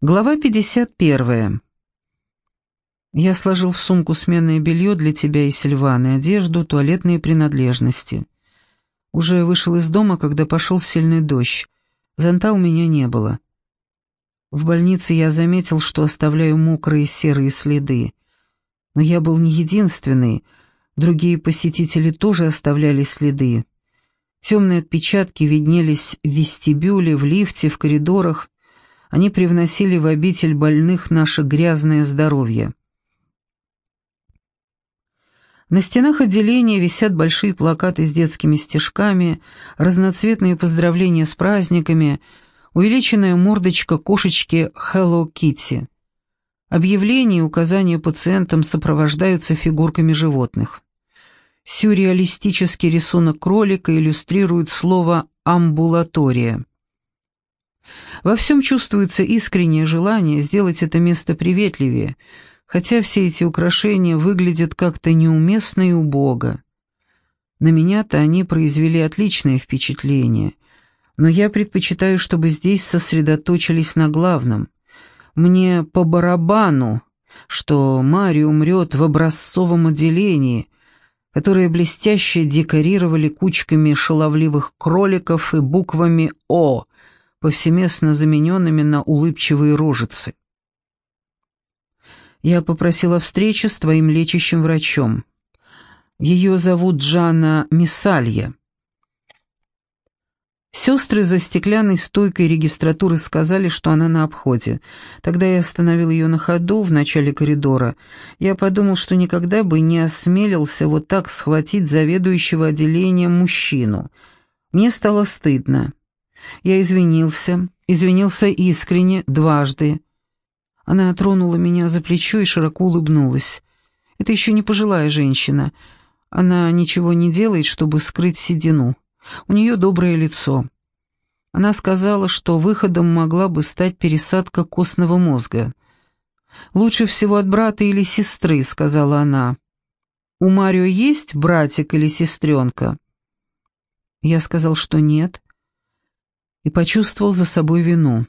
Глава 51. Я сложил в сумку сменное белье для тебя и Сильваны, одежду, туалетные принадлежности. Уже вышел из дома, когда пошел сильный дождь. Зонта у меня не было. В больнице я заметил, что оставляю мокрые серые следы. Но я был не единственный, другие посетители тоже оставляли следы. Темные отпечатки виднелись в вестибюле, в лифте, в коридорах, они привносили в обитель больных наше грязное здоровье. На стенах отделения висят большие плакаты с детскими стишками, разноцветные поздравления с праздниками, увеличенная мордочка кошечки Hello Kitty. Объявления и указания пациентам сопровождаются фигурками животных. Сюрреалистический рисунок кролика иллюстрирует слово «амбулатория». Во всем чувствуется искреннее желание сделать это место приветливее, хотя все эти украшения выглядят как-то неуместно и убого. На меня-то они произвели отличное впечатление, но я предпочитаю, чтобы здесь сосредоточились на главном. Мне по барабану, что Мари умрет в образцовом отделении, которое блестяще декорировали кучками шаловливых кроликов и буквами «О», повсеместно замененными на улыбчивые рожицы. Я попросила встречи с твоим лечащим врачом. Ее зовут Джана Миссалья. Сестры за стеклянной стойкой регистратуры сказали, что она на обходе. Тогда я остановил ее на ходу в начале коридора. Я подумал, что никогда бы не осмелился вот так схватить заведующего отделением мужчину. Мне стало стыдно. Я извинился, извинился искренне, дважды. Она тронула меня за плечо и широко улыбнулась. Это еще не пожилая женщина. Она ничего не делает, чтобы скрыть седину. У нее доброе лицо. Она сказала, что выходом могла бы стать пересадка костного мозга. «Лучше всего от брата или сестры», — сказала она. «У Марио есть братик или сестренка?» Я сказал, что нет, и почувствовал за собой вину.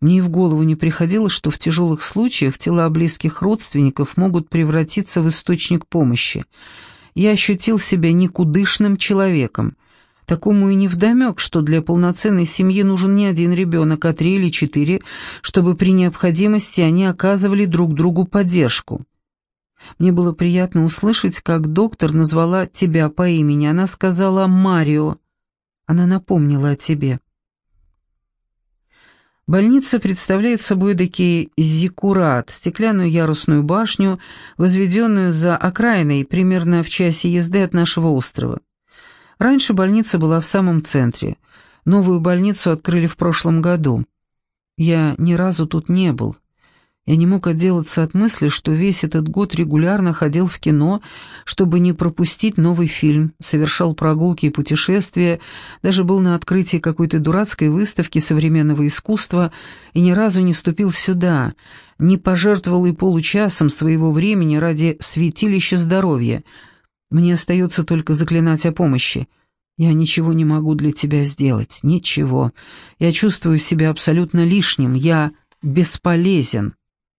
Мне и в голову не приходило, что в тяжелых случаях тела близких родственников могут превратиться в источник помощи. Я ощутил себя никудышным человеком. Такому и невдомек, что для полноценной семьи нужен не один ребенок, а три или четыре, чтобы при необходимости они оказывали друг другу поддержку. Мне было приятно услышать, как доктор назвала тебя по имени. Она сказала «Марио». Она напомнила о тебе. Больница представляет собой эдакий зиккурат, стеклянную ярусную башню, возведенную за окраиной, примерно в часе езды от нашего острова. Раньше больница была в самом центре. Новую больницу открыли в прошлом году. Я ни разу тут не был. Я не мог отделаться от мысли, что весь этот год регулярно ходил в кино, чтобы не пропустить новый фильм, совершал прогулки и путешествия, даже был на открытии какой-то дурацкой выставки современного искусства и ни разу не ступил сюда, не пожертвовал и получасом своего времени ради святилища здоровья. Мне остается только заклинать о помощи. Я ничего не могу для тебя сделать, ничего. Я чувствую себя абсолютно лишним, я бесполезен».